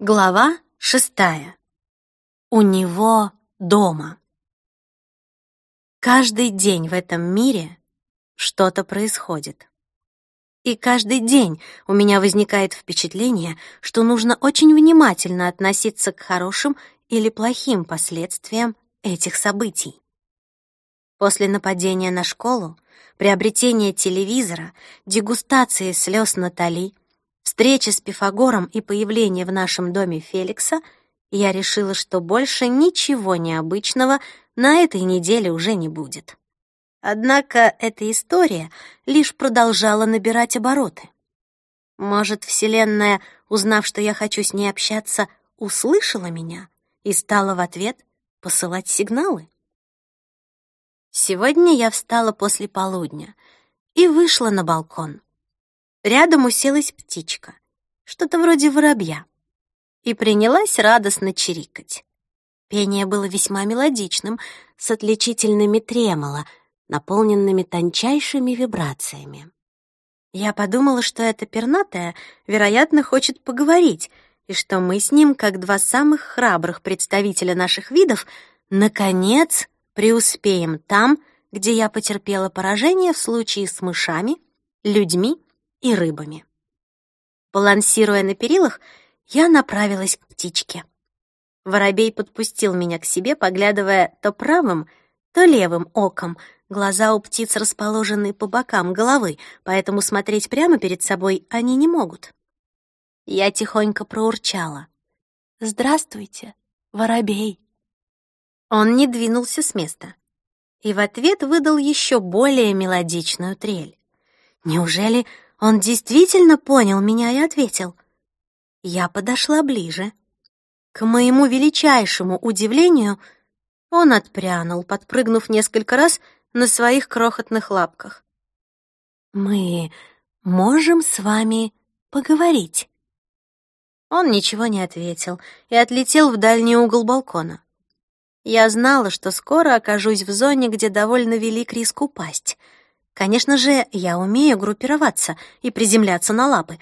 Глава шестая. У него дома. Каждый день в этом мире что-то происходит. И каждый день у меня возникает впечатление, что нужно очень внимательно относиться к хорошим или плохим последствиям этих событий. После нападения на школу, приобретения телевизора, дегустации слез Натали, встречи с Пифагором и появление в нашем доме Феликса, я решила, что больше ничего необычного на этой неделе уже не будет. Однако эта история лишь продолжала набирать обороты. Может, Вселенная, узнав, что я хочу с ней общаться, услышала меня и стала в ответ посылать сигналы? Сегодня я встала после полудня и вышла на балкон. Рядом уселась птичка, что-то вроде воробья, и принялась радостно чирикать. Пение было весьма мелодичным, с отличительными тремоло, наполненными тончайшими вибрациями. Я подумала, что эта пернатая, вероятно, хочет поговорить, и что мы с ним, как два самых храбрых представителя наших видов, наконец преуспеем там, где я потерпела поражение в случае с мышами, людьми и рыбами. Балансируя на перилах, я направилась к птичке. Воробей подпустил меня к себе, поглядывая то правым, то левым оком. Глаза у птиц расположены по бокам головы, поэтому смотреть прямо перед собой они не могут. Я тихонько проурчала. «Здравствуйте, воробей!» Он не двинулся с места и в ответ выдал еще более мелодичную трель. Неужели он действительно понял меня и ответил? Я подошла ближе. К моему величайшему удивлению, он отпрянул, подпрыгнув несколько раз на своих крохотных лапках. «Мы можем с вами поговорить?» Он ничего не ответил и отлетел в дальний угол балкона. Я знала, что скоро окажусь в зоне, где довольно велик риск упасть. Конечно же, я умею группироваться и приземляться на лапы,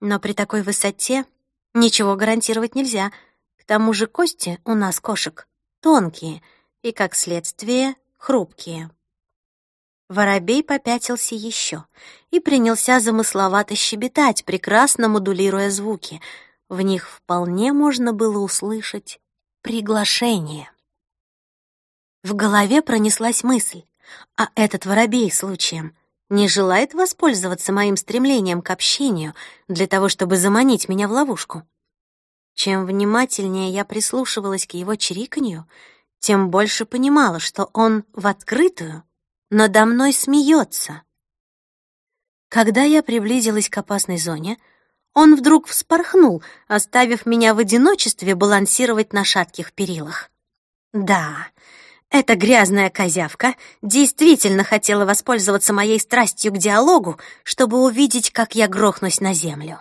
но при такой высоте ничего гарантировать нельзя. К тому же кости у нас кошек тонкие и, как следствие, хрупкие. Воробей попятился еще и принялся замысловато щебетать, прекрасно модулируя звуки. В них вполне можно было услышать приглашение. В голове пронеслась мысль, а этот воробей случаем не желает воспользоваться моим стремлением к общению для того, чтобы заманить меня в ловушку. Чем внимательнее я прислушивалась к его чириканью, тем больше понимала, что он в открытую надо мной смеется. Когда я приблизилась к опасной зоне, он вдруг вспорхнул, оставив меня в одиночестве балансировать на шатких перилах. Да, эта грязная козявка действительно хотела воспользоваться моей страстью к диалогу, чтобы увидеть, как я грохнусь на землю.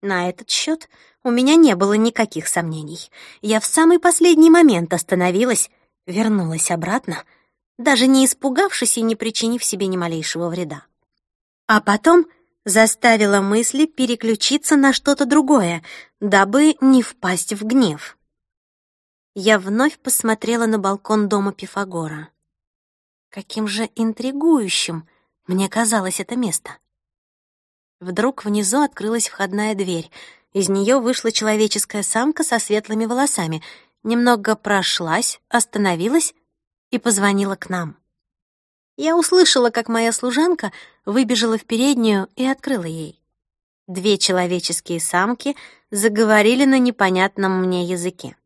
На этот счет у меня не было никаких сомнений. Я в самый последний момент остановилась, вернулась обратно, даже не испугавшись и не причинив себе ни малейшего вреда. А потом заставила мысли переключиться на что-то другое, дабы не впасть в гнев я вновь посмотрела на балкон дома Пифагора. Каким же интригующим мне казалось это место. Вдруг внизу открылась входная дверь. Из нее вышла человеческая самка со светлыми волосами, немного прошлась, остановилась и позвонила к нам. Я услышала, как моя служанка выбежала в переднюю и открыла ей. Две человеческие самки заговорили на непонятном мне языке.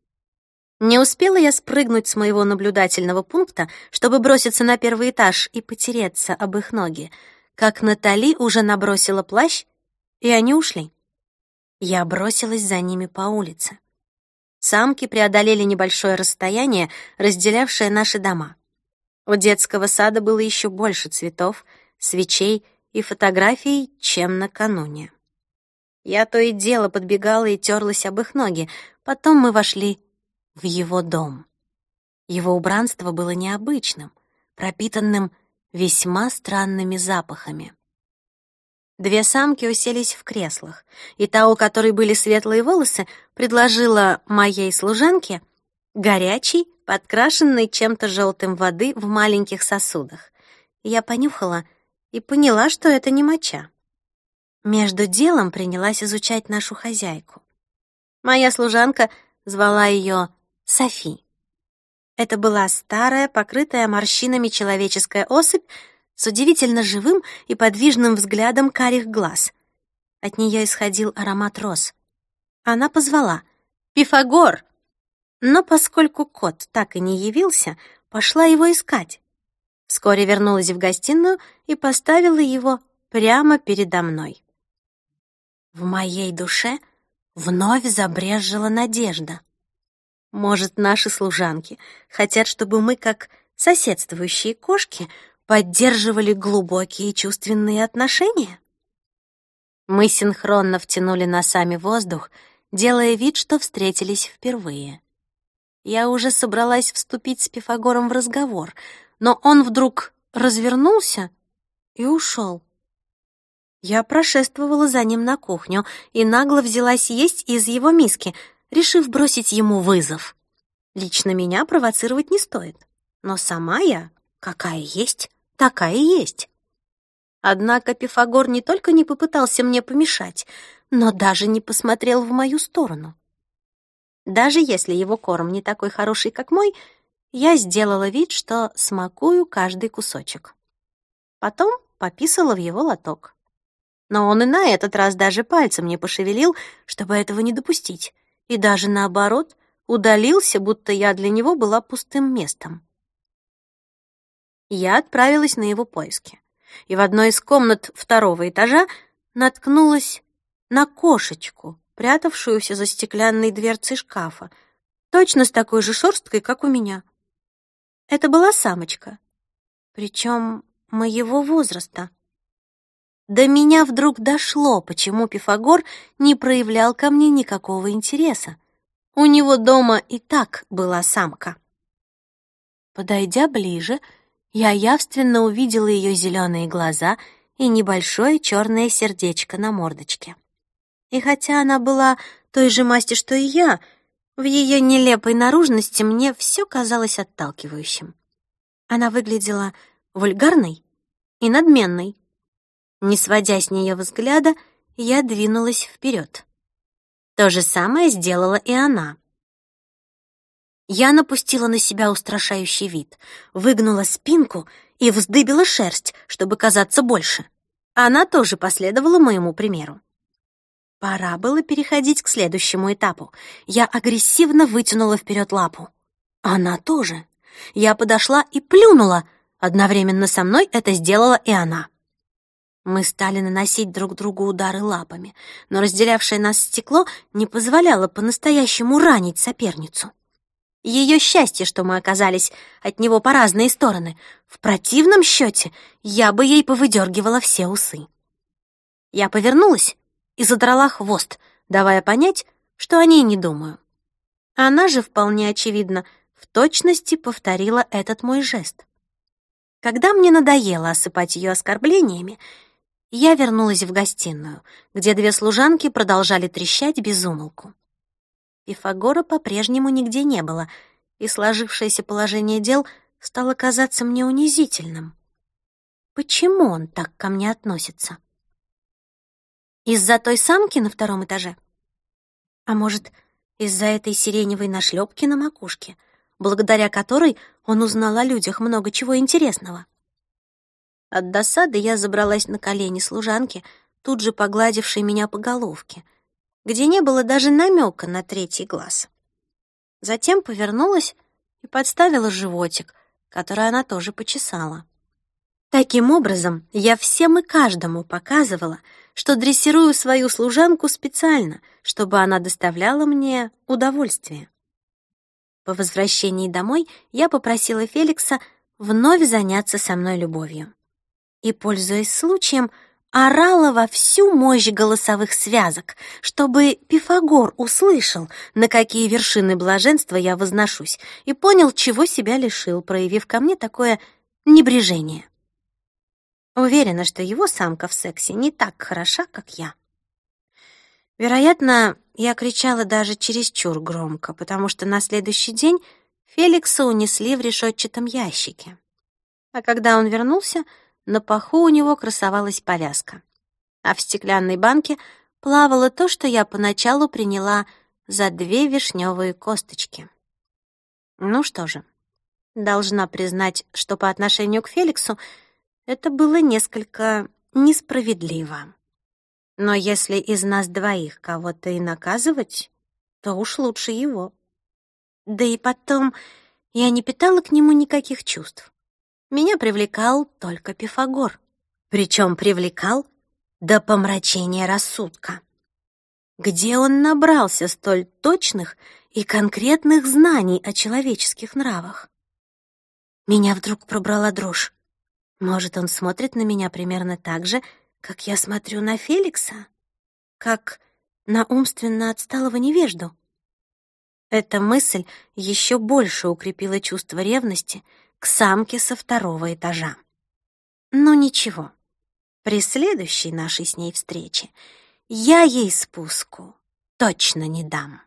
Не успела я спрыгнуть с моего наблюдательного пункта, чтобы броситься на первый этаж и потереться об их ноги, как Натали уже набросила плащ, и они ушли. Я бросилась за ними по улице. Самки преодолели небольшое расстояние, разделявшее наши дома. У детского сада было еще больше цветов, свечей и фотографий, чем накануне. Я то и дело подбегала и терлась об их ноги. Потом мы вошли в его дом. Его убранство было необычным, пропитанным весьма странными запахами. Две самки уселись в креслах, и та, у которой были светлые волосы, предложила моей служанке горячий, подкрашенный чем-то желтым воды в маленьких сосудах. Я понюхала и поняла, что это не моча. Между делом принялась изучать нашу хозяйку. Моя служанка звала ее Софи. Это была старая, покрытая морщинами человеческая особь с удивительно живым и подвижным взглядом карих глаз. От нее исходил аромат роз. Она позвала «Пифагор!», но поскольку кот так и не явился, пошла его искать. Вскоре вернулась в гостиную и поставила его прямо передо мной. В моей душе вновь забрежжила надежда. Может, наши служанки хотят, чтобы мы, как соседствующие кошки, поддерживали глубокие чувственные отношения? Мы синхронно втянули носами воздух, делая вид, что встретились впервые. Я уже собралась вступить с Пифагором в разговор, но он вдруг развернулся и ушел. Я прошествовала за ним на кухню и нагло взялась есть из его миски, решив бросить ему вызов. Лично меня провоцировать не стоит, но сама я, какая есть, такая есть. Однако Пифагор не только не попытался мне помешать, но даже не посмотрел в мою сторону. Даже если его корм не такой хороший, как мой, я сделала вид, что смакую каждый кусочек. Потом пописала в его лоток. Но он и на этот раз даже пальцем не пошевелил, чтобы этого не допустить, и даже наоборот удалился, будто я для него была пустым местом я отправилась на его поиски. И в одной из комнат второго этажа наткнулась на кошечку, прятавшуюся за стеклянной дверцей шкафа, точно с такой же шерсткой, как у меня. Это была самочка, причем моего возраста. До меня вдруг дошло, почему Пифагор не проявлял ко мне никакого интереса. У него дома и так была самка. Подойдя ближе, я явственно увидела ее зеленые глаза и небольшое черное сердечко на мордочке. И хотя она была той же масти, что и я, в ее нелепой наружности мне все казалось отталкивающим. Она выглядела вульгарной и надменной. Не сводя с нее взгляда, я двинулась вперед. То же самое сделала и она. Я напустила на себя устрашающий вид, выгнула спинку и вздыбила шерсть, чтобы казаться больше. Она тоже последовала моему примеру. Пора было переходить к следующему этапу. Я агрессивно вытянула вперед лапу. Она тоже. Я подошла и плюнула. Одновременно со мной это сделала и она. Мы стали наносить друг другу удары лапами, но разделявшее нас стекло не позволяло по-настоящему ранить соперницу. Ее счастье, что мы оказались от него по разные стороны. В противном счете я бы ей повыдергивала все усы. Я повернулась и задрала хвост, давая понять, что о ней не думаю. Она же, вполне очевидно, в точности повторила этот мой жест. Когда мне надоело осыпать ее оскорблениями, я вернулась в гостиную, где две служанки продолжали трещать без умолку. Пифагора по-прежнему нигде не было, и сложившееся положение дел стало казаться мне унизительным. Почему он так ко мне относится? Из-за той самки на втором этаже? А может, из-за этой сиреневой нашлепки на макушке, благодаря которой он узнал о людях много чего интересного? От досады я забралась на колени служанки, тут же погладившей меня по головке — где не было даже намека на третий глаз. Затем повернулась и подставила животик, который она тоже почесала. Таким образом, я всем и каждому показывала, что дрессирую свою служанку специально, чтобы она доставляла мне удовольствие. По возвращении домой я попросила Феликса вновь заняться со мной любовью. И, пользуясь случаем, орала во всю мощь голосовых связок, чтобы Пифагор услышал, на какие вершины блаженства я возношусь, и понял, чего себя лишил, проявив ко мне такое небрежение. Уверена, что его самка в сексе не так хороша, как я. Вероятно, я кричала даже чересчур громко, потому что на следующий день Феликса унесли в решетчатом ящике. А когда он вернулся, на паху у него красовалась повязка. А в стеклянной банке плавало то, что я поначалу приняла за две вишневые косточки. Ну что же, должна признать, что по отношению к Феликсу это было несколько несправедливо. Но если из нас двоих кого-то и наказывать, то уж лучше его. Да и потом я не питала к нему никаких чувств. Меня привлекал только Пифагор. Причем привлекал до помрачения рассудка. Где он набрался столь точных и конкретных знаний о человеческих нравах? Меня вдруг пробрала дрожь. Может, он смотрит на меня примерно так же, как я смотрю на Феликса? Как на умственно отсталого невежду? Эта мысль еще больше укрепила чувство ревности к самке со второго этажа. Но ничего, при следующей нашей с ней встрече я ей спуску точно не дам.